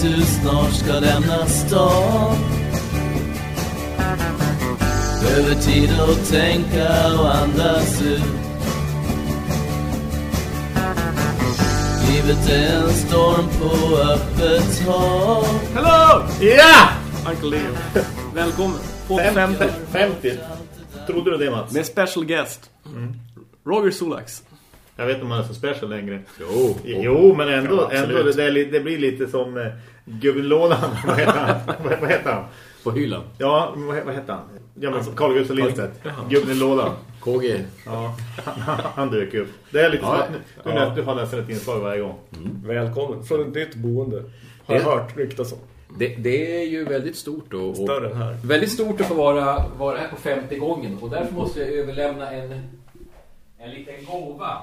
att du snart ska lämna stan Behöver tid att tänka och andas ut Livet är en storm på öppet hav Hello! Ja! Uncle Leo. Välkommen. På 50. 50. 50. Trodde du det Mats? Med special guest. Roger Solax. Jag vet inte om han är så special längre. Jo. Jo, men ändå, Ja, ändå det, det blir lite som eh, gubben Lådan. vad heter han? vad, vad heter han? På hyllan. Ja, vad, vad heter han? Ja, men Carl Gustaf Lindstedt. Gubben i lådan. KG. Ja, han, han dök upp. Det är lite Ja, som att du, ja. du har nästan ett inslag varje gång. Välkommen. Från ett nytt boende. Har jag Det- hört ryktas om. Det, det är ju väldigt stort. Och, och här. Väldigt stort att få vara, vara här på 50 gången. Och därför måste jag överlämna en, en liten gåva.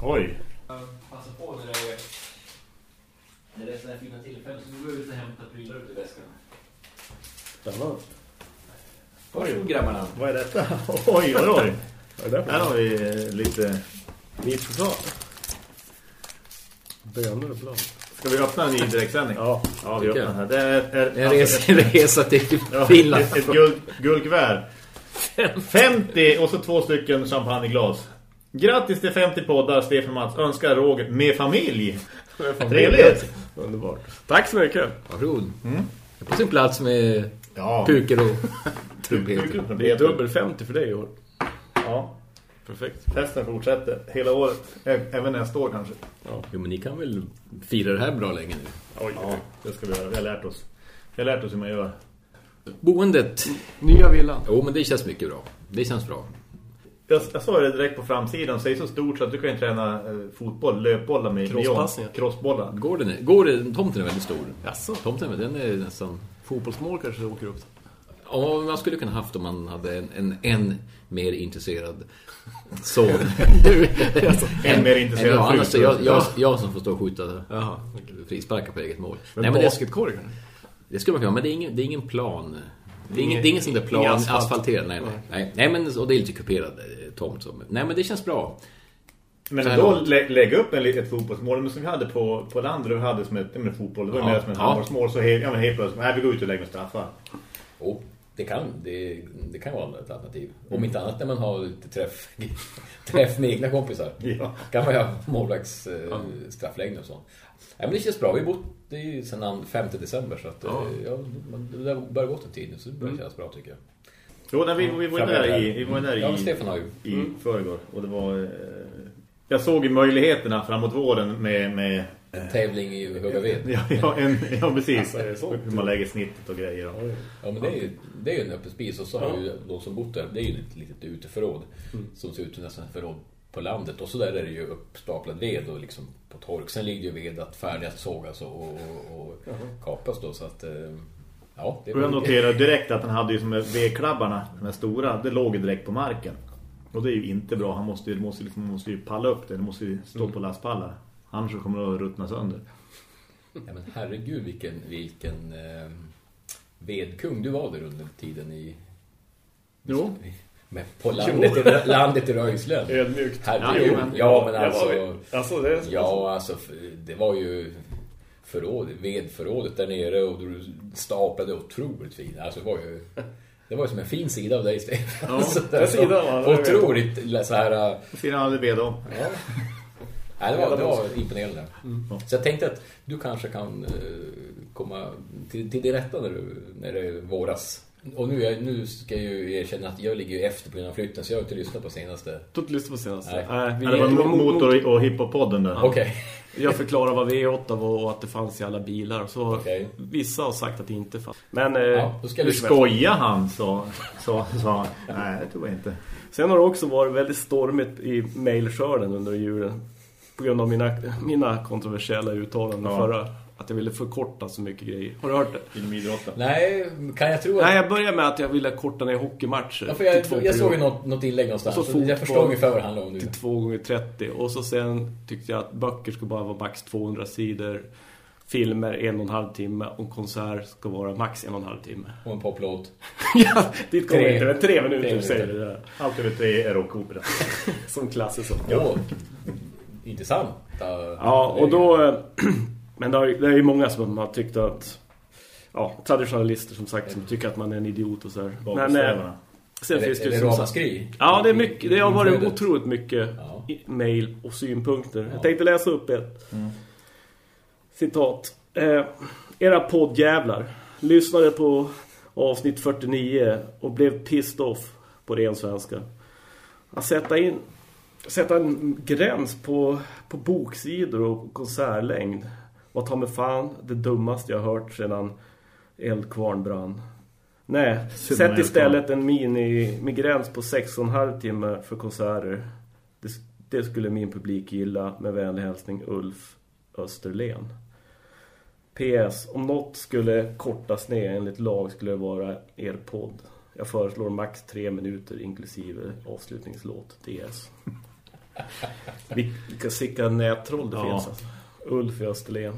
Oj. Passa på när det är, när det är sådana här fina tillfällen. Så går jag ut och hämtar prylar ut i väskan. Spännande. Varsågod grabbarna. Vad är detta? Oj, oj, oj. Vad är det Här har vi eh, lite... Vit choklad. Bönor och blad. Ska vi öppna en ny direktsändning? Ja. Ja, vi öppnar här. Det är, är, En resa, en resa till Ja, Finland. Ett, ett guld, guldkuvert. 50 och så två stycken champagneglas. Grattis till 50 poddar, Stefan Mats. Önskar Roger med familj. Trevligt. Underbart. Tack så mycket. Varsågod. Det är på sin plats med Ja. puker och trumpeter. Det är dubbel 50 för dig i år. Ja, Perfekt. festen fortsätter hela året. Även nästa år kanske. Jo, men ni kan väl fira det här bra länge nu. Oj, ja, det ska vi göra. Vi har lärt oss. Vi har lärt oss hur man gör. Boendet. Nya villan. Jo, men det känns mycket bra. Det känns bra. Jag, jag sa det direkt på framsidan. Så det är så stort så att du kan träna eh, fotboll, löpbollar med med Crosspassningar. Crossbollar. Går det, går det, tomten är väldigt stor. Jaså? Tomten den är nästan... Fotbollsmål kanske åker upp. Ja, man skulle kunna haft om man hade en, en, en mer intresserad son. Du, alltså. En mer intresserad ja, fru. annars jag, jag, jag som får stå och skjuta frisparkar på eget mål. Men, Nej, men det, basketkorg kanske? det skulle man kunna, men det är ingen, det är ingen plan. Det är ingen, Ingen- det är ingen sån där plan, asfalt. asfalterad. Nej, nej. nej. nej men, och det är lite kuperad eh, tomt. Så. Nej, men det känns bra. Men då lä lägga upp en, li- ett fotbollsmål men som vi hade på, på landet och vi hade som ett men fotboll. Det var Ja, mer som ett ja. handbollsmål. Så helt, ja, men helt plötsligt, nej vi går ut och lägger straffar. Oh, det kan, det, det kan vara ett alternativ. Om inte annat när man har lite träff, träff med egna kompisar. Ja. Kan man ju ha målvakts eh, straffläggning och sånt. Ja, men det känns bra. Vi har bott det är sedan 5 december så att ja. Ja, man- det har börjat gått en tid nu så det börjar kännas bra tycker jag. Jo, nej, vi, vi var ju där i, vi var där Ja, men i, Stefan har ju. i förrgår. Och det var... Eh, jag såg ju möjligheterna framåt våren med... med En tävling i hugga ved. ja, ja, en, ja, precis. Alltså? Hur man lägger snittet och grejer. Och. Ja, men det är ju, det är ju en öppen spis och så har ju de som bott där, det är ju ett litet uteförråd som ser ut som nästan ett förråd på landet. Och så där är det ju uppstaplad ved och liksom på tork. Sen ligger ju ved att färdigt att sågas och, och, och kapas då så att eh, ja, det Och jag noterade direkt att han hade ju som vedklabbarna, de här stora, det låg ju direkt på marken. Och det är ju inte bra, han måste ju, måste liksom, måste ju palla upp det, det måste ju stå på lastpallar. Annars så kommer det att ruttna sönder. Ja, men herregud vilken, vilken eh, vedkung du var där under tiden i... Jo. Men på landet, i, landet i Röjslön. Ödmjukt. Herregud. Ja, men- Ja, men Jag alltså... alltså, det är Ja, alltså det var ju förråd, vedförrådet där nere och du staplade otroligt fint. Alltså det var ju... Det var ju som en fin sida av dig, Stefan. Ja, Så det vet jag. Otroligt så här... äh, han aldrig ved om. Ja. Nej, det var, det var imponerande. Så jag tänkte att du kanske kan eh, komma till, till det rätta när, du, när det våras. Och nu, nu ska jag ju erkänna att jag ligger ju efter på grund av flytten så jag har inte lyssnat på senaste. Du har inte lyssnat på senaste? Nej. Nej, vi, det var motor- och hiphop-podden där. Okej. Jag förklarar vad V8 var och att det fanns i alla bilar. Så Okej. Vissa har sagt att det inte fanns. Men eh, Ja, då ska Du skojar han, så, så, så han. Nej, det tror jag inte. sen har det också varit väldigt stormigt i mailskörden under julen. På grund av mina, mina kontroversiella uttalanden Ja. förra. Att jag ville förkorta så mycket grejer. Har du hört det? Inom idrotten. Nej, kan jag tro att... Nej, jag började med att jag ville korta ner hockeymatcher. Ja, för till jag, två jag såg något, något inlägg någonstans. Och så jag förstår ungefär vad det handlar om nu. till 2 gånger 30 Och så sen tyckte jag att böcker ska bara vara max 200 sidor. Filmer en och en halv timme. Och konsert ska vara max en och en halv timme. Och en poplåt. ja, dit kommer inte. Men tre minuter tre säger minuter. det där. Allt över tre är rockopera. Som klassiskt. Ja. Intressant. Ja, och då... Men det, har, det är ju många som har tyckt att... Ja, traditionalister som sagt som tycker att man är en idiot och så här. Men eh, sen finns det ju som ramaskri? Ja, det är mycket. Det har varit otroligt mycket Ja. mail och synpunkter. Ja. Jag tänkte läsa upp ett citat. Eh, era poddjävlar lyssnade på avsnitt 49 och blev pissed off på ren svenska. Att sätta in sätta en gräns på, på boksidor och konsertlängd var ta med fan det dummaste jag hört sedan eldkvarn brann. Nej, sätt istället en mini med gräns på 6,5 timmar för konserter. Det, det skulle min publik gilla med vänlig hälsning Ulf Österlen. PS, om något skulle kortas ner enligt lag skulle det vara er podd. Jag föreslår max tre minuter inklusive avslutningslåt DS. Vilka sicka nättroll det Ja. finns alltså. Ulf i Österlen.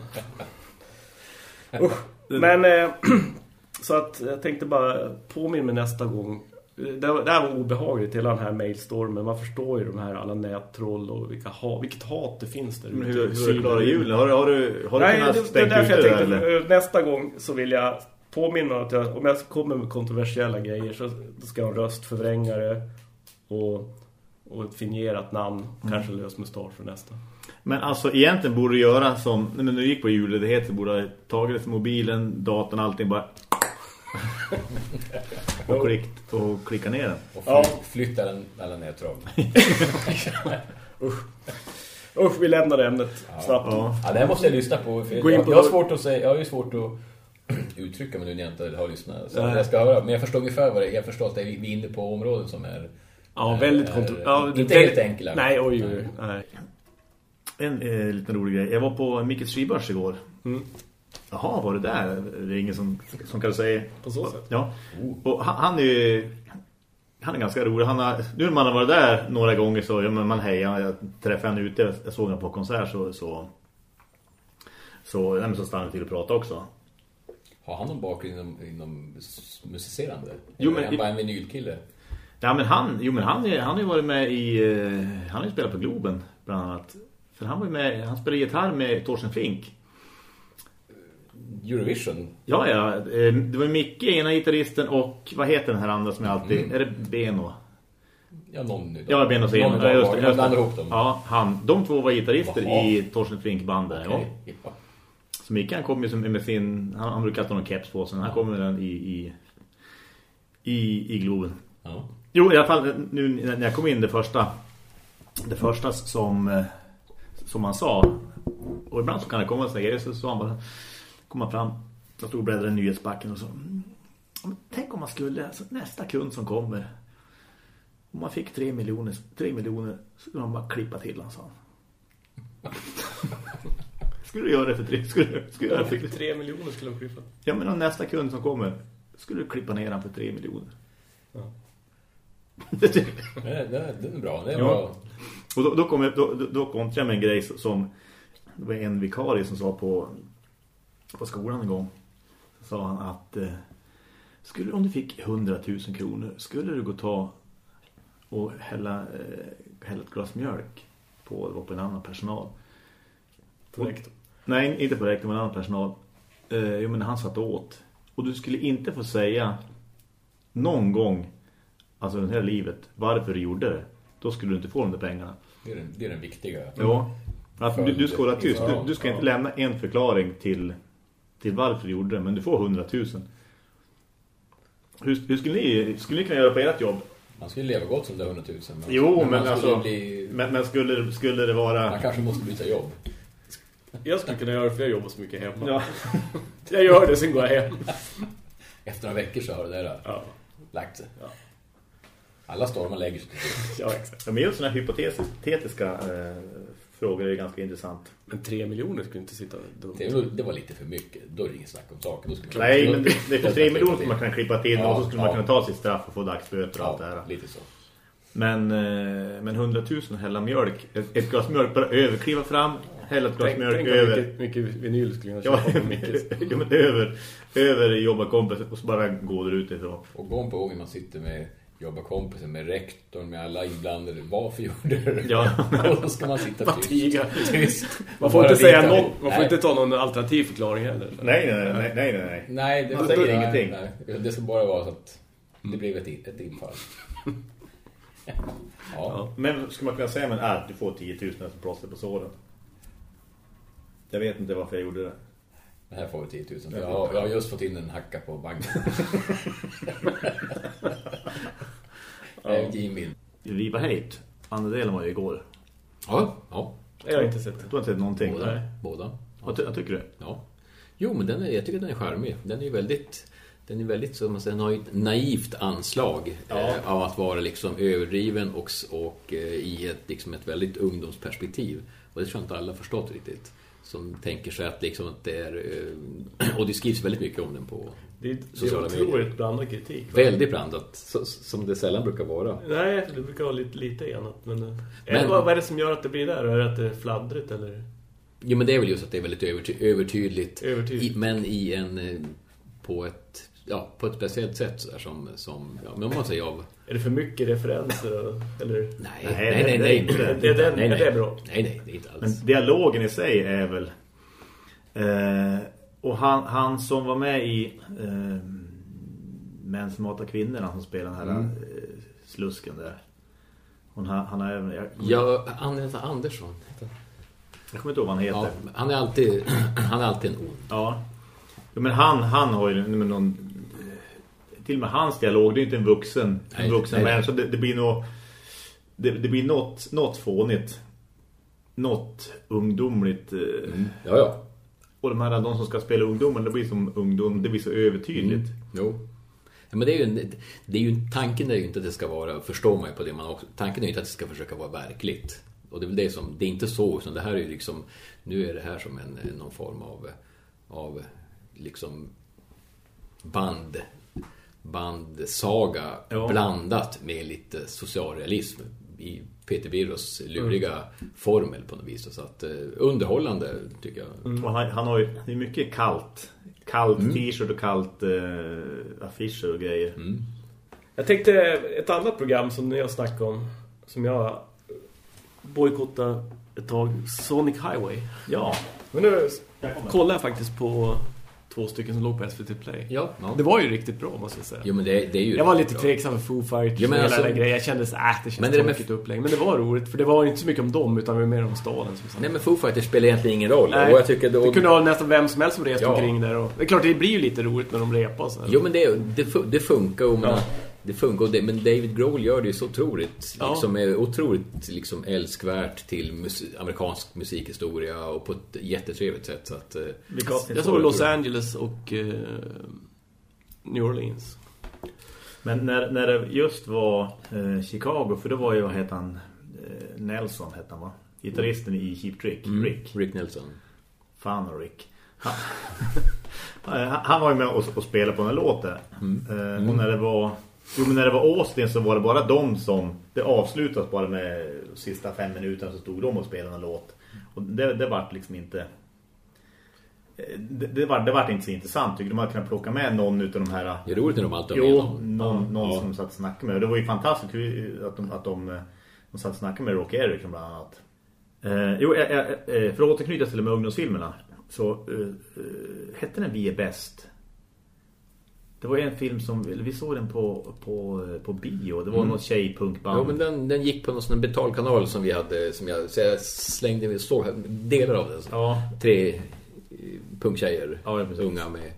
Usch. Men eh, så att jag tänkte bara påminna mig nästa gång. Det, det här var obehagligt hela den här mailstormen. Man förstår ju de här alla nättroll och vilka ha, vilket hat det finns där ute. hur, hur du klarat julen? Har, du- har du, har du Nej, kunnat det, det är därför jag tänkte eller? eh, nästa gång så vill jag påminna att jag, om jag kommer med kontroversiella grejer så ska jag ha en röstförvrängare och, och ett fingerat namn, Mm. kanske lös mustasch för nästa. Men alltså egentligen borde du göra som nej, men när du gick på julledighet så borde du ha tagit mobilen, datorn, allting bara och, klick, och klicka ner den. Och fly, Ja. flytta den mellan nättroll. Usch, vi lämnar ämnet snabbt. Ja. Ja, det här måste jag lyssna på. För jag, på jag har vår- svårt att säga, jag har ju svårt att uttrycka mig nu när jag inte har lyssnat. Så jag ska höra. Men jag förstår ungefär vad det är. Jag förstår att det är, vi är inne på områden som är... Ja, väldigt är. Ja, inte väldigt- helt enkla. Nej, oj, oj, oj. Nej. En eh, liten rolig grej. Jag var på Mickes skibörs igår. Mm. Jaha, var det där? Det är ingen som, som kan säga... På så sätt. Ja. Och han, han är ju... Han är ganska rolig. Han har, nu när man har varit där några gånger så ja, men man hejar. Jag träffade honom ute. Jag såg honom på konsert så... Så, så, nej, men så stannade till och pratade också. Har han någon bakgrund inom, inom musicerande? Jo, men- är han bara en vinylkille? Ja, men han, jo, men han, är, han har ju varit med i... eh, Han har ju spelat på Globen, bland annat. För han var med... Han spelade gitarr med Torsten Flink. Eurovision? Ja, ja. eh, Det var Micke, ena gitarristen och... Vad heter den här andra som är alltid... Är det Beno? Ja, någon nu då. Ja, Beno Seno. Någon Ja, just just blandar ihop dem. Ja, han. De två var gitarrister Jaha. i Torsten Flink-bandet. Ja. Okej. Ja. Så Micke han kom ju som- med sin... Han, han brukar ha någon keps på sig. Han kommer med den i... I, i, i Globen. Ja. Jo, i alla fall nu när jag kom in det första det första som eh, som han sa och ibland så kan det komma så grejer så sa han bara komma fram och stod och bläddrade nyhetsbacken och så "Mm, tänk om man skulle alltså, nästa kund som kommer om man fick tre miljoner tre miljoner så skulle man bara klippa till han sa han. Skulle du göra det för tre? Skulle, du- skulle Jag det fick tre miljoner skulle de klippa. Ja, men om nästa kund som kommer skulle du klippa ner han för tre miljoner. Ja. Det jag. Det, det, det är bra. Det är Ja. bra. Och då, då kom jag, då, då, kontrade jag med en grej som det var en vikarie som sa på på skolan en gång så sa han att eh, skulle om du fick 100 000 kronor skulle du gå och ta och hälla, eh, hälla ett glas mjölk på, det var på en annan personal. Korrekt. Nej, inte på rektorn, men en annan personal. Eh, jo, men han satt åt. Och du skulle inte få säga någon gång, alltså det här livet, varför du gjorde det. Då skulle du inte få de där pengarna. Det är den, det är den viktiga. Ja. Att du, du ska hålla tyst. Du, du ska ja. inte lämna en förklaring till, till varför du gjorde det. Men du får 100 000. Hur, hur skulle, ni, skulle ni kunna göra på ert jobb? Man skulle leva gott som det är 100 000. Men Jo, men, skulle alltså... Bli, Men, men skulle, skulle det vara... man kanske måste byta jobb. Jag skulle kunna göra för jag jobbar så mycket hemma. Ja. Jag gör det, sen går jag hem. Efter några veckor så har det där Ja, lagt sig. Ja. Alla stormar lägger sig ja exakt. Ja, men just sådana här hypotetiska eh, frågor är ganska intressant. Men tre miljoner skulle inte sitta dumt. Det, var- det var lite för mycket. Då är det inget snack om saken. Man- Nej, då- men det, det är för tre miljoner som man kan klippa till Ja, och så skulle man ja. kunna ta sitt straff och få dagsböter och allt det Ja, här. lite så. Men, eh, men 100 000 hälla mjölk, ett, ett glas mjölk bara över, kliva fram, hälla ett glas Tänk, mjölk tänk över. mycket, mycket vinyl skulle jag Ja, köpa ja, men över, över jobbarkompis och så bara gå där utifrån. Och gång på gång man sitter med jobba kompisar med rektorn, med alla inblandade. Varför gjorde du det? Ja. Då ska man sitta tyst. tiga. tyst. Man får inte säga någon, man får inte ta någon alternativ förklaring heller. Nej, nej, nej, nej, nej. Nej, det Man säger ingenting. Nej. Det ska bara vara så att det blev ett, ett infall. ja. Men skulle man kunna säga men att du får 10 000 som plåster på såren? Jag vet inte varför jag gjorde det. Det här får vi 10 000. Jag har, jag har just fått in en hacka på banken. ja. Jimmy. Hate. Andra delen var ju igår. Ja, ja. Jag har inte sett Du har inte sett någonting? Båda. Båda. Vad, ty- vad tycker du? Ja. Jo, men den är, jag tycker den är charmig. Den är ju väldigt... Den är väldigt, som man säger, den har ju ett naivt anslag eh, av att vara liksom överdriven och, och eh, i ett, liksom ett väldigt ungdomsperspektiv. Och det tror jag inte alla förstått riktigt. Som tänker sig att, liksom att det är... Eh, och det skrivs väldigt mycket om den på Det är, det är Sociala otroligt medier. blandad kritik. va? väldigt blandat, så, som det sällan brukar vara. Nej, det brukar vara lite, lite enat. Men, men... Men- vad, vad är det som gör att det blir där? Är det att det är fladdrigt eller? Jo, men det är väl just att det är väldigt överty övertydligt. Övertydligt. I, men i en... eh, På ett, ja, på ett speciellt sätt så där, som, som ja, men om man säger av... Är det för mycket referenser? Eller? Nej, Nej, nej, det- nej, är nej. inte det. Det är den- nej, är nej. det bra? Nej, nej, det är inte alls. Men dialogen i sig är väl... Eh, och han, han som var med i eh, Män som hatar kvinnor, han som spelar den här Mm. eh, slusken där. Hon, har- han har även... Jag, Ja, han heter Andersson. jag kommer inte ihåg vad han heter. Ja, han är alltid, han är alltid en ond. Ja. men han, han har ju någon... Till och med hans dialog, det är inte en vuxen, Nej, en vuxen nej, människa. Det, det blir nog... Det, det blir något, något fånigt. Något ungdomligt. eh, Ja, ja. Och de här, de som ska spela ungdomen, det blir som ungdom, det blir så övertydligt. Jo. Ja, men det är ju, en- det är ju, tanken är ju inte att det ska vara, förstår man ju på det man också, tanken är ju inte att det ska försöka vara verkligt. Och det är väl det som, det är inte så, utan det här är ju liksom, nu är det här som en, någon form av, av liksom band, bandsaga Ja. blandat med lite socialrealism i Peter Birros luriga formel på något vis. Så att eh, underhållande tycker jag. Och han, han har ju, det är mycket kallt. Kallt t-shirt och kallt eh, affischer och grejer. Jag tänkte ett annat program som ni har snackat om som jag bojkottade ett tag, Sonic Highway. Ja, Men nu kollar jag faktiskt på två stycken som låg på SVT Play. Ja, ja. Det var ju riktigt bra måste jag säga. Jo, men det, det är ju Jag var lite bra. tveksam för Foo Fighters Ja, men och hela alltså- den grejen. Jag kände att äh, det känns Men det där med- tråkigt upplägg. Men det var roligt, för det var inte så mycket om dem, utan det var mer om staden. Som sagt. Nej, men Foo Fighters spelar egentligen ingen roll. Nej, och jag tycker då, det kunde ha nästan vem som helst som reste Ja. omkring där. Och, det är klart, det blir ju lite roligt när de repar. Så här. Jo, men det, det, det funkar. Och man, Ja. Det funkar. Det, men David Grohl gör det ju så otroligt. Ja. Liksom, är otroligt liksom, älskvärt till mus amerikansk musikhistoria och på ett jättetrevligt sätt. Så att, eh, Jag såg Los? Angeles och eh, New Orleans. Men när, när det just var eh, Chicago, för då var ju, vad heter han? Eh, Nelson hette han va? Gitarristen i Cheap Trick, Rick. Rick Nelson. Fan och Rick. Han, han var ju med och, och spelade på den här låten. Eh, och när det var Jo men när det var Austin så var det bara de som Det avslutas bara med Sista fem minuterna så stod de och spelade en låt Och det, det var liksom inte det, det, var, det var inte så intressant tycker De hade kunnat plocka med någon utav de här Det är roligt när de alltid har Jo, någon. någon, någon Ja. som satt och snackade med. Och det var ju fantastiskt att de, att de, de satt och snackade med Rocky Erickson bland annat. Eh, jo, eh, eh, eh, för att återknyta till de ungdomsfilmerna så eh, eh, hette den Vi är bäst. Det var en film som, vi såg den på, på, på bio. Det var Mm. något tjejpunkband. Jo, men den, den gick på någon sån betalkanal som vi hade, som jag, så jag slängde, vi såg delar av den. Ja, Tre eh, punktjejer, Ja, ja, unga med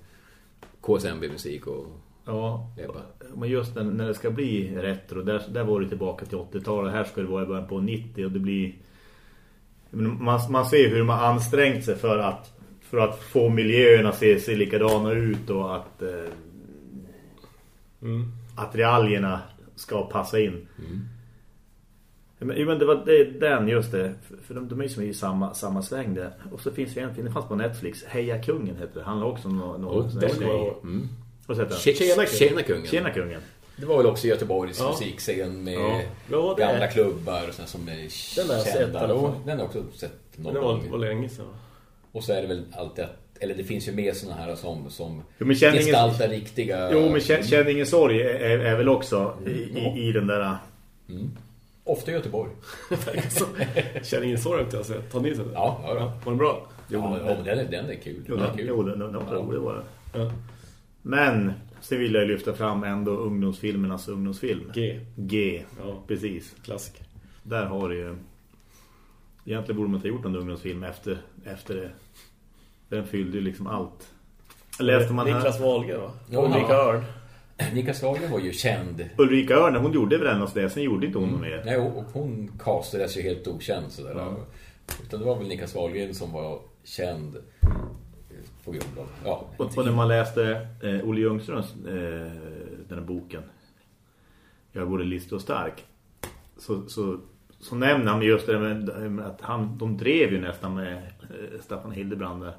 KSMB-musik och ja. Ebba. Men just när, när det ska bli retro, där, där var det tillbaka till 80-talet. Här ska det vara i början på 90 och det blir... Man, man ser hur har ansträngt sig för att, för att få miljöerna att se, se likadana ut och att, eh, att realierna ska passa in. Men, jo, men det var det, den, just det. För, de, de är ju som i samma, samma sväng där. Och så finns det en film, det fanns på Netflix. Heja kungen heter det. Handlar också om någon... någon Och sån den här var- mm. Heter den? Tjena, Tjena kungen. Tjena kungen. Det var väl också Göteborgs Ja. musikscen med Ja. Ja, det gamla är- klubbar och såna som är Den har jag sett i kända. Och Den har jag också sett någon Men det var, gång. var länge sedan. Och så är det väl alltid att eller det finns ju mer såna här som, som Jo, men känn ingen- gestaltar riktiga... Jo, men känn, känn ingen sorg är, är, väl också i, i, i den där... Ofta i Göteborg. Så, Känner ingen sorg inte jag sett. Tar ni till det? Ja, ja, ja. Var det bra? ja, ja men den, är, den är kul. Jo, Den är den, kul. jo, den, den, den var rolig var det. Ja. Men så vill jag lyfta fram ändå ungdomsfilmernas ungdomsfilm. G. G, Ja. precis. Klassiker. Där har det ju... Egentligen borde man inte ha gjort en ungdomsfilm efter, efter det. Den fyllde ju liksom allt. Läste man Niklas här? Wahlgren va? Ja. Ulrika Örn. Nika Svagen var ju känd. Ulrika Örn, hon gjorde väl endast det. Sen gjorde inte hon något mer. Nej, och hon castades ju helt okänd sådär. Utan det var väl Nika Svahlgren som var känd på grund av... Ja, Och, och när man läste eh, Olle Ljungströms eh, den här boken Jag är både listig och stark så, så, så nämner han just det med, med att han, de drev ju nästan med eh, Staffan Hildebrand där.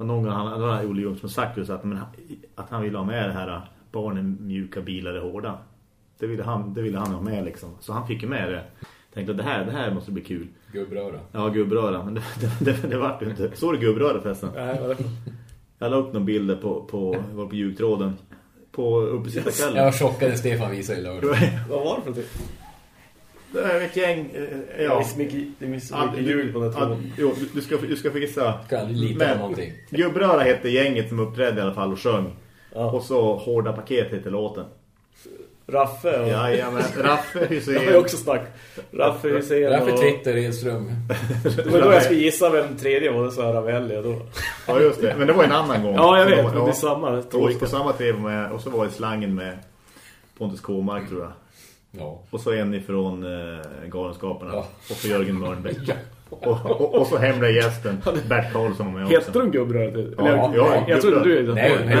Och någon gång han, har Olle Ljungström sagt just att, men, han- att han ville ha med det här barnen mjuka bilar är hårda. Det ville han, det ville han ha med liksom. Så han fick ju med det. Tänkte att det här, det här måste bli kul. gubbröra. Ja, gubbröra. Men det, det, det, det var ju inte. Såg du gubbröra förresten? Nej, det? Jag la upp några bilder på, på, var på ljudtråden. På uppesittarkvällen. Jag chockade Stefan visade i lördag. Vad var det för någonting? Det är ett gäng... eh, Ja. Ja. Det är så mycket, det är så Ja, mycket du- ljud på den tråden. Jo, du- du ska, du ska få gissa. Kan aldrig lita Men- på någonting. Gubbröra hette gänget som uppträdde i alla fall och sjöng. Ja. Och så Hårda paket heter låten. Raffe och... Ja, ja men Raffe Jag har ju Hussein. också snack. Raffe Hussein och... Twitter, Edström. Det var då jag skulle gissa vem den tredje var, det så här Ravelli då. Ja, just det. Men det var en annan gång. Ja, jag vet, men det är samma Och trojka. på samma tv med, och så var det slangen med Pontus Kåmark tror jag. Ja. Och så en ifrån eh, Galenskaparna. Ja. Och så Jörgen Mörnbäck. och, och, och så hemliga gästen Bert Karlsson var med också. Heter de gubbröret? Ja, Eller, ja, jag trodde du... gubbröret. Nej,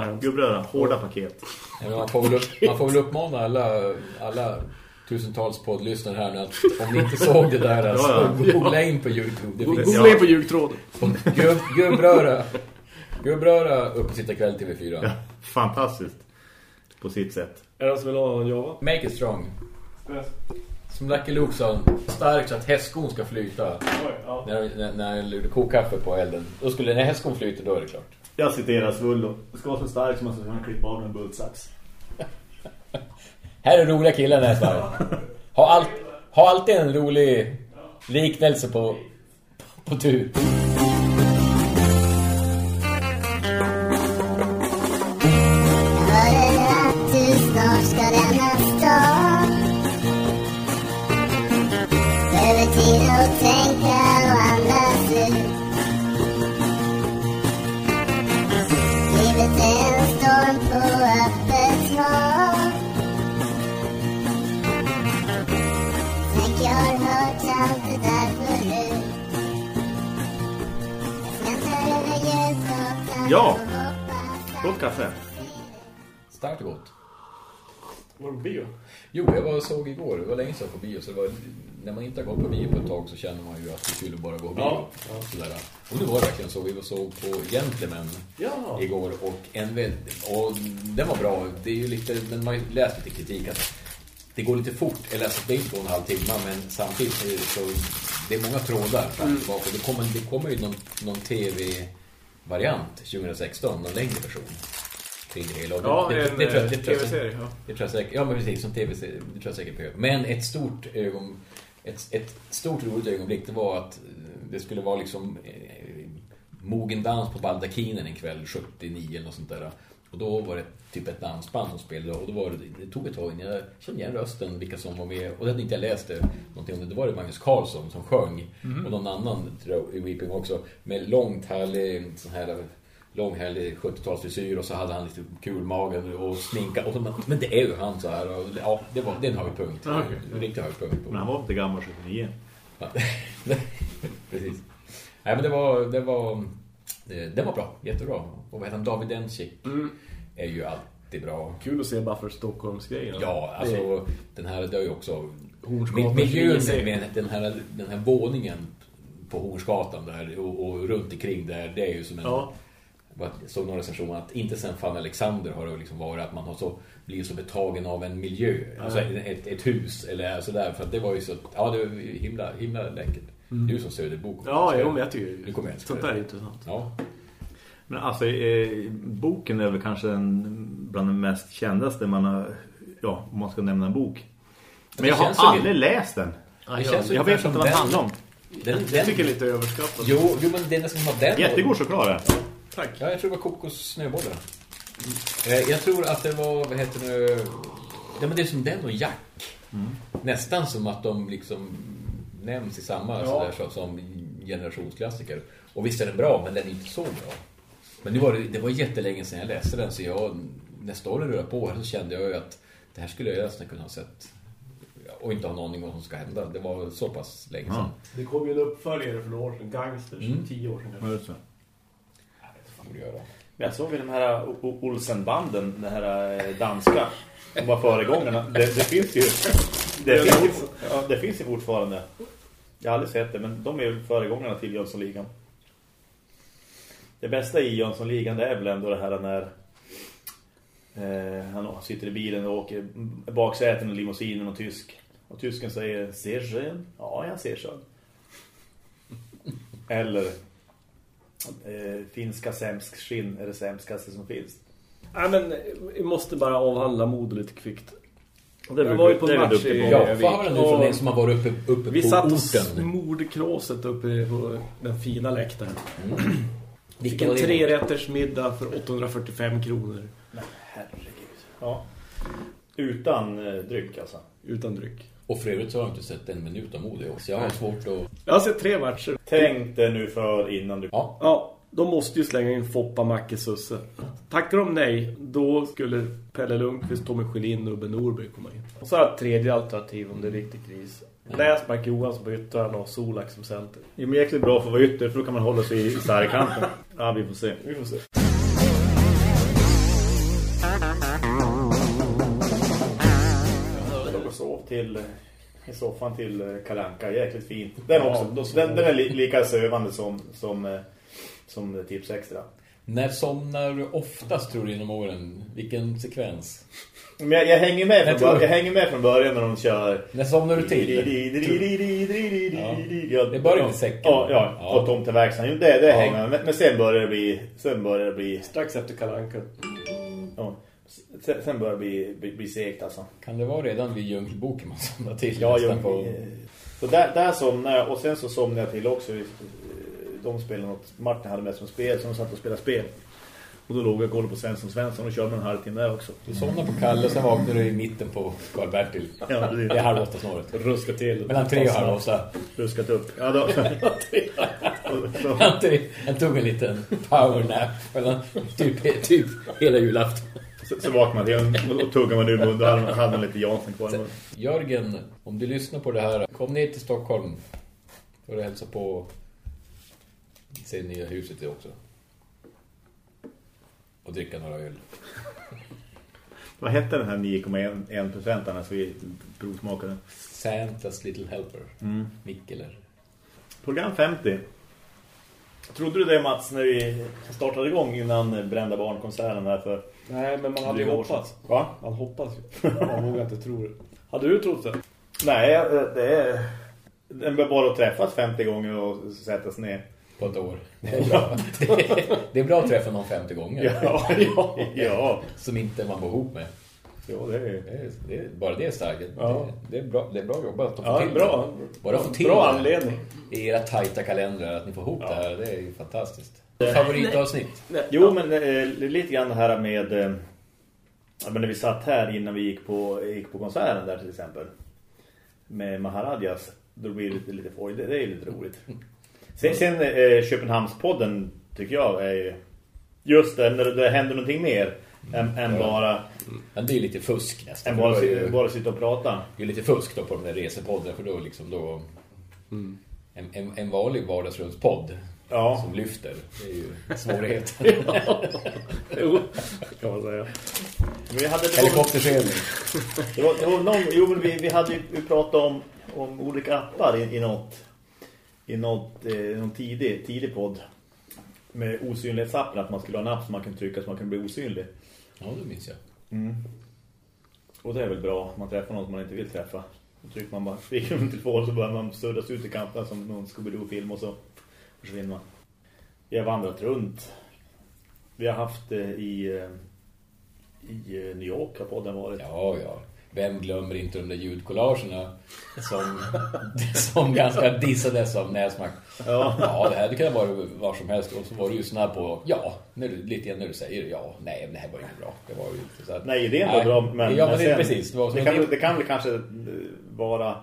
nej. Gubbröra, hårda paket. Ja, Man får, väl upp, man får väl uppmana alla, alla tusentals poddlyssnare här nu att om ni inte såg det där så Ja, ja. googla in på Youtube. Det finns Googla in på ljudtråden. gubb, gubbröra. Gubbröra uppe sitta kväll TV4. Ja, fantastiskt. På sitt sätt. Är det som vill ha en Java? Make it strong. Som Lucky Luke sa, stark så att hästskon ska flyta. Oj, ja. När, när, när du kokar kaffe på elden. Då skulle när hästskon flyter, då är det klart. Jag citerar Svullo. Det ska vara så stark som man ska kunna klippa av en bultsax. Här är roliga killar nästan. Ha, all, ha alltid en rolig liknelse på, på tur. Har hört allt det där förut Jag skrattar över ljusgatan Ja. Gott kaffe. Starkt gott. Var det bio? Jo, jag var såg igår. Det var länge sedan på bio. Så det var, när man inte har gått på bio på ett tag så känner man ju att det skulle bara gå på bio. Ja, Sådär. Och det var verkligen så. Vi var såg på Gentleman Ja. igår. Och, en, och den var bra. Det är ju lite, men man har ju läst lite kritik att det går lite fort. Eller är inte två och en halv timme. Men samtidigt så, är det så det är många trådar fram och tillbaka. Det kommer, det kommer ju någon, någon tv-variant 2016. Någon längre version. Kring det hela. Ja, det, en det, det, tror jag- eh, jag- tv-serie. Ja. det tror jag säkert. Ja, men precis. Som tv-serie. Det tror jag säkert behöver. Men ett stort ögon... Ett, ett stort roligt ögonblick det var att eh, det skulle vara liksom eh, mogen dans på Baldakinen en kväll 79 eller något sånt där. Och då var det typ ett dansband som spelade och då var det, det tog ett tag innan jag kände igen rösten, vilka som var med. Och det hade inte jag läst det, någonting om det. Då var det Magnus Carlsson som sjöng och någon annan tror jag, i Weeping också. Med långt härlig sån här lång härlig 70-talsfrisyr och så hade han lite kul magen och sminka. Och så, men det är ju han så här. Och, ja, det var det är en höjdpunkt. En riktig höjdpunkt. Men han var inte gammal 79. Ja. Precis. Nej, men det var, det var, eh, det var bra. Jättebra. Och vad heter han? David Dencik är ju alltid bra. Kul att se Buffer Stockholms-grejen. Ja, alltså den här, det är ju också... Hornsgatan Miljön 29. med den här, den här våningen på Hornsgatan där och, och runt omkring där, det är ju som en... Ja. Såg någon recension att inte sen fan Alexander har det liksom varit att man har så blivit så betagen av en miljö, alltså ett, ett hus eller sådär för att det var ju så ja det var himla himla läckert. Är ju som Söderbok. Ja, jo, men jag tycker Det kommer sånt det. där är intressant. Ja. Men alltså, eh, boken är väl kanske en, bland de mest kändaste man har, ja, om man ska nämna en bok. Men jag har aldrig läst den. Känns Jag vet inte vad den handlar om. Den, Jag tycker den, lite överskattat. jo, jo, men det är nästan som att den... Jättegod choklad är. Tack. Ja, jag tror det var kokos snöbollar. Eh, jag tror att det var, vad heter det? Ja, men det är som den och Jack. Nästan som att de liksom nämns i samma sådär, så, som generationsklassiker. Och visst är den bra, men den är inte så bra. Men det var, det var jättelänge sedan jag läste den, så jag, när storyn rörde på här så kände jag ju att det här skulle jag nästan kunna ha sett och inte ha någon aning om vad som ska hända. Det var så pass länge sedan. Ja. Det kom ju en uppföljare för några år sedan. Gangsters, Mm. tio år sedan. Ja, det. Vad borde jag göra? Jag såg ju de här Olsenbanden, den här eh, danska. De var föregångarna. Det, det finns ju... Det finns ju, ja, det finns ju fortfarande. Jag har aldrig sett det, men de är ju föregångarna till Jönssonligan. Det bästa i Jönssonligan det är väl ändå det här när eh, han sitter i bilen och åker baksäten och limousinen och tysk. Och tysken säger, ser sjön? Ja, jag ser sjön. Eller eh, finska sämskskinn är det sämskaste som finns. Nej, men vi måste bara avhandla modet lite kvickt. Det Jag var ju på det match i- på. Ja, den nu från en som har varit uppe, uppe Vi på satt orten? mordkråset uppe på den fina läktaren. Fick Vilken trerätters middag för 845 kronor. Herregud. Ja. Utan eh, dryck alltså. Utan dryck. Och för övrigt så har jag inte sett en minut av mode också. Jag har svårt att... Jag har sett tre matcher. Tänk dig nu för innan du... Ja, Ja, de måste ju slänga in Foppa Macke Susse. Tackar de nej, då skulle Pelle Lundqvist, Tommy Schelin och Ubbe Norberg komma in. Och så har jag ett tredje alternativ om det är riktig kris. Näsmark Johansson på yttran och Solak som center. Det är jäkligt bra för att vara ytter för då kan man hålla sig i sargkanten. Ja, vi får se. Vi får se. Till, i soffan till Kalanka. Jäkligt fint. Den, också, den, den är li, lika sövande som, som, eh, som Tips Extra. när somnar du oftast tror du inom åren? Vilken sekvens? Men jag, jag, hänger med Jag från, tror- bör- jag hänger med från början när de kör... När somnar du till? Ja. Det börjar i säcken. Ja, ja, Ja. på tomteverkstaden. Det, det Ja. hänger med. Men, men sen börjar det bli... Sen börjar det bli... Strax efter Kalanka. Ja, sen, sen börjar det bli, bli, bli segt alltså. Kan det vara redan vid Djungelboken man somnar till? Ja, jag, på... så där, där somnade jag. Och sen så somnade jag till också. De spelade något... Martin hade med som spel. De satt och spelade spel. Och då låg jag och kollade på Svensson Svensson och körde en halvtimme där också. Du somnar på Kalle, sen vaknar du i mitten på Karl-Bertil. Ja, precis. Det är halv åtta snåret. Ruska till. Mellan tre och halv åtta. Ruskat upp. Ja, då. Han tog- en liten powernap. Typ, typ hela julafton. så, så vaknade till och, och tuggade man ur munnen. Då hade man, lite Jansson kvar. Jörgen, om du lyssnar på det här, kom ner till Stockholm. För att hälsa på se nya huset också. Och dricka några öl. Vad hette den här 9,1 procenten som vi provsmakade? Santa's Little Helper. Mm. Mikkeler. Program 50. Trodde du det Mats när vi startade igång innan Brända barnkonserten här för Nej, men man hade ju hoppats. Va? Man hoppas ju. Man vågar inte tro det. Hade du trott det? Nej, det är... Det är bara att träffas 50 gånger och sättas ner. På ett år. Det är bra, det är, det är bra att träffa någon 50 gånger. Ja, ja, ja. Som inte man bor ihop med. Jo, det är... Det är, det är, bara det är starkt. Ja. Det, det, är bra, det är bra jobbat att få Ja, till bra. det. Bara få till Bra anledning. i era tajta kalendrar att ni får ihop det här. Det är ju fantastiskt. Favoritavsnitt? Jo, men eh, lite grann det här med... Eh, ja, men när vi satt här innan vi gick på, gick på konserten där till exempel. Med Maharadjas. Då blir det lite, lite. Det, det är ju lite roligt. Sen, sen eh, Köpenhamnspodden tycker jag är ju... Just det, när det, händer någonting mer än, än bara... Men det är lite fusk nästan. Än bara, Det är ju- bara sitta och prata. Det är lite fusk då på de där resepodden för då liksom då... En, en, en vanlig vardagsrumspodd Ja. som lyfter. Det är ju svårighet. Jo, kan man säga. Men vi hade, Helikoptersedling. det var, det var någon, jo, men vi, vi hade ju vi pratat om, om olika appar i, i något i något, eh, någon tidig, tidig podd med osynlighetsappen att man skulle ha en app som man kan trycka så man kan bli osynlig. Ja, det minns jag. Och det är väl bra om man träffar någon som man inte vill träffa. Så trycker man bara fick en telefon så börjar man suddas ut i kanten som någon Scooby-Doo-film och så försvinner man. Vi har vandrat runt. Vi har haft det i, eh, i eh, New York har podden varit. Ja, ja. Vem glömmer inte de där ljudcollagerna som, som ganska dissades som näsmack. Ja. ja, det här det kan vara var som helst. Och så var du ju snabb på, ja, när du, lite grann när du säger ja, nej, men det här var ju inte bra. Det var ju inte så att, Nej, idén var bra, men, ja, men men det, sen- precis. Det, det, kan, det kan väl kanske eh, vara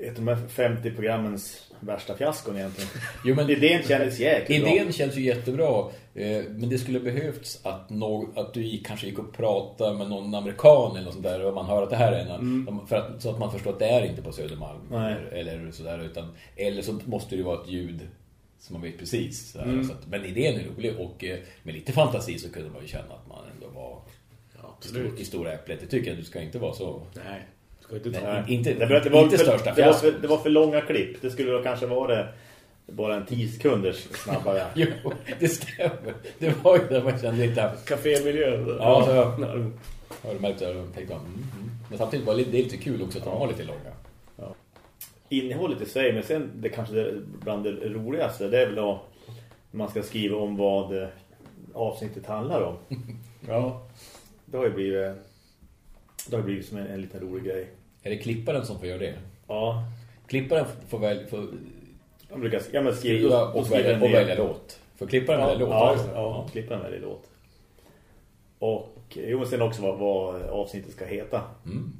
ett av de här 50 programmens värsta fiaskon egentligen. Jo, men Idén kändes jäkligt bra. Idén känns ju jättebra, eh, men det skulle behövts att, nå att du gick, kanske gick och pratade med någon amerikan eller något sånt där och man hör att det här är en för att, så att man förstår att det är inte på Södermalm Nej. eller, eller sådär utan eller så måste det ju vara ett ljud som man vet precis. Så här, så att, men idén är rolig och eh, med lite fantasi så kunde man ju känna att man ändå var i, stor, i stora äpplet. Det tycker jag, du ska inte vara så... Nej, ska inte ta... Nej, inte, Det var, det var, inte för, största det, var fiaskot. för, det var för långa klipp. Det skulle då kanske vara bara en 10 sekunders snabbare. Jo, det stämmer. Det var ju där man kände lite... Cafémiljö. Ja, så Ja. har du märkt det och tänkte mm, mm. Men samtidigt var det det är lite kul också att de var lite långa. Innehållet i sig, men sen det kanske det, bland det roligaste, det är väl då man ska skriva om vad eh, avsnittet handlar om. Ja. Det har ju blivit, det har blivit som en, en liten rolig grej. Är det klipparen som får göra det? Ja, Klipparen får, väl, får man brukar ja, men skriva, och och skriva och välja låt. För klipparen Ja, väljer låt ja, ja, klippa en väldigt låt. Och jo, men sen också vad, vad avsnittet ska heta. Mm.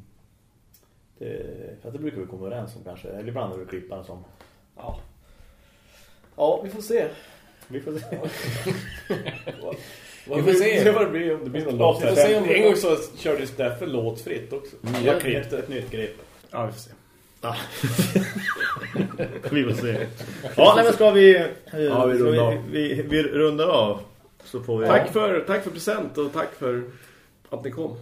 Det, för att det brukar vi komma överens om kanske. Eller ibland är det klipparen som... Ja. Ja, vi får se. Vi får se. Vi får se. vad det blir om det blir någon låt. vi får se om- En gång så körde Steffe låtfritt också. Nya klipp, ett nytt grepp. Ja, vi får se. vi får se. Ja, nej, men ska vi... Ja, vi av. vi, vi, vi rundar av. Så får vi... Tack för, tack för present och tack för att ni kom.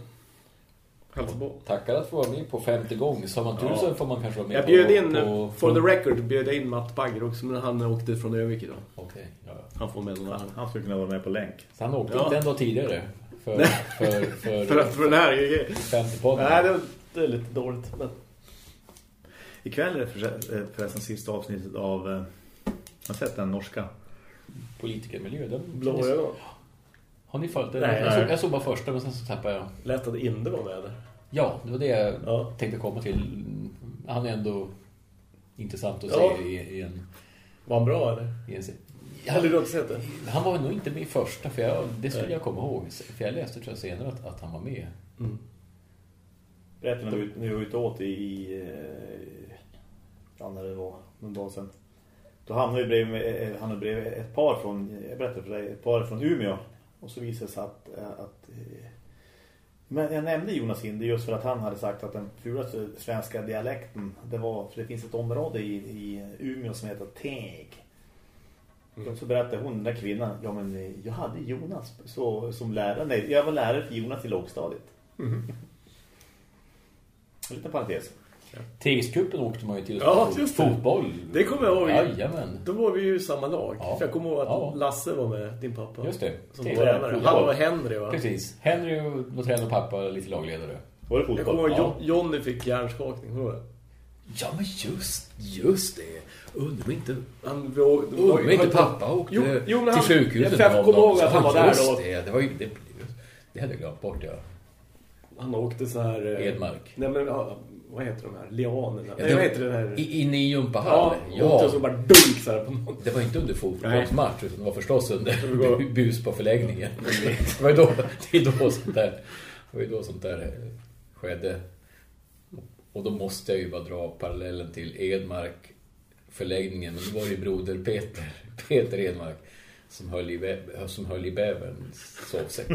Hälsa på. Tackar att få vara med på 50 gånger. Så har man tur så får man kanske vara med Jag bjöd på, in, på, for the record, bjöd jag in Matt Bagger också, men han åkte från Övik idag. Okej, ja. Han får med annan. Han skulle kunna vara med på länk. Så han åkte Ja. inte en dag tidigare. För, för, för, För, för den här grejen. 50 podden. Nej, det, det är lite dåligt. Men... Ikväll är det förre- eh, förresten sista avsnittet av... eh, Har sett den norska? Politikermiljö. Den, Blå ögon. Har ni följt det? Nej. jag, såg, jag såg bara första men sen så tappade jag. Lätt att Inde var med där. Ja, det var det jag Ja. tänkte komma till. Han är ändå intressant att Ja. se i, i en... Var han bra eller? I en Jag hade du inte sett det? han var nog inte med i första, för jag, det skulle jag komma ihåg. För jag läste tror jag senare att, att han var med. Berättade när vi, när vi var ute åt i... i eh, ja, när det var någon dag sedan. Då hamnade vi bredvid, eh, hamnade bredvid ett par från... Jag berättade för dig, ett par från Umeå. Och så visade det sig att... eh, att eh, men jag nämnde Jonas Hinde just för att han hade sagt att den fulaste svenska dialekten det var, för det finns ett område i, i Umeå som heter Teg. Och så berättade hon, den där kvinnan, ja men eh, jag hade Jonas så, som lärare, nej jag var lärare för Jonas i lågstadiet. En liten parentes. Tegiskuppen åkte man ju till Ja, just det. fotboll. Det kommer jag ihåg. Jajamän. Då var vi ju i samma lag. Ja. För jag kommer ihåg att Ja. Lasse var med, din pappa. Just det. Som Det- tränare. Han var Henry va? Precis. Henry var tränare och pappa lite lagledare. Var det Jag fotboll? kommer ihåg Ja. Jo- Johnny fick hjärnskakning. Det? Ja, men just, just det. Undrar mig inte... Han våg, Undrar mig inte pappa åkte Jo, jo, till han- sjukhuset. jag kommer ihåg att han var där just då. Det, det, var ju, det, det hade jag glömt bort, ja. Han åkte så här... eh, Edmark. Nej men, ja, vad heter de här? Lianerna? Ja, Nej, det- vad heter den här? I, inne i gympahall. Ja, Ja. och så bara dunk så på någon. Det var inte under fotbollsmatch utan det var förstås under Det bus på förläggningen. Det det var ju då, det är då sånt där, det var då sånt där eh, skedde. Och då måste jag ju bara dra parallellen till Edmark förläggningen. Men då var det ju broder Peter, Peter Edmark som höll i, som höll i bäverns sovsäck.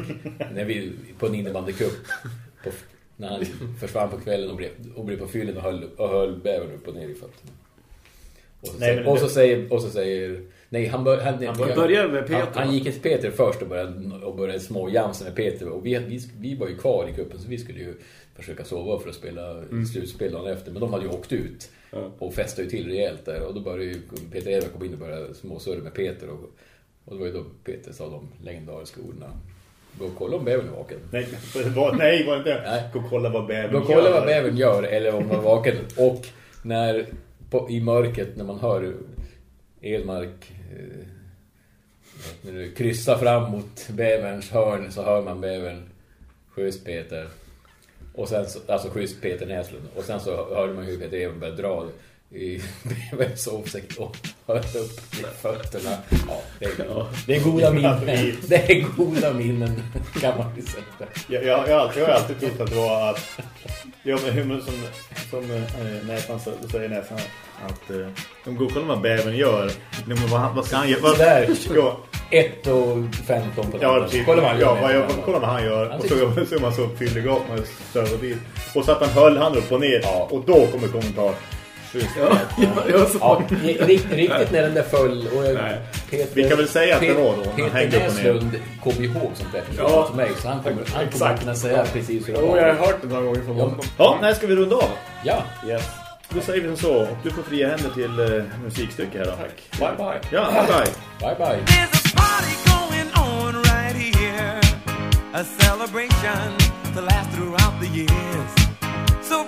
När vi, på en innebandycup. På, när han försvann på kvällen och blev, och blev på fyllen och höll, och höll bävern upp och ner i fötterna. Och så, Nej, säger, och så säger, och så säger Nej, han, bör, han, han, började med Peter, Han, han gick till Peter först och började, och började småjamsa med Peter. Och vi, vi, vi var ju kvar i kuppen så vi skulle ju försöka sova för att spela slutspel dagen efter. Men de hade ju åkt ut och festade ju till rejält där. Och då började ju Peter Edvard komma in och började småsurra med Peter. Och, och det var ju då Peter sa de legendariska orden. Gå och kolla om bävern är vaken. Nej, var, nej, var inte. Nej. Gå och kolla vad bävern Gå och kolla gör. vad bävern gör eller om man är vaken. Och när på, i mörkret när man hör Edmark eh, när du kryssar fram mot bäverns hörn så hör man bävern skjuts Peter. Och sen så, alltså skjuts Peter Näslund. Och sen så hörde man hur Peter Even började dra i bäverns sovsäck och höll upp i fötterna. Ja, det är, det är goda minnen. Det är goda minnen kan man ju säga. Jag, jag, jag, har alltid, jag har alltid trott att det var att... Ja, men hur som, som äh, näsan säger näsan att äh, de går och kollar vad bävern gör. Nej, men vad, vad ska han göra? Vad, Sådär. Ja, 1 och 15 på ja, precis. Kolla han ja, gör vad, kolla han gör. Han Och så, så man så fyllig gap med större bil. Och så att han höll han upp och ner. Ja. Och då kommer kommentar. Ja, jag. Ja, riktigt, riktigt när den där föll och jag, Nej. Peter, Vi kan väl säga att det var då, Peter hängde. Näslund kom ihåg sånt där Ja. ja. till mig så han kommer, han kommer kunna säga precis hur det Jo, var. jag har hört det några gånger från Ja, honom. Ja, när ska vi runda av? Ja, Yes. Då säger vi som så. Och du får fria händer till uh, musikstycke här då. Tack. Bye bye. Ja, bye. bye bye. There's a party going on right here. A celebration to last throughout the years. So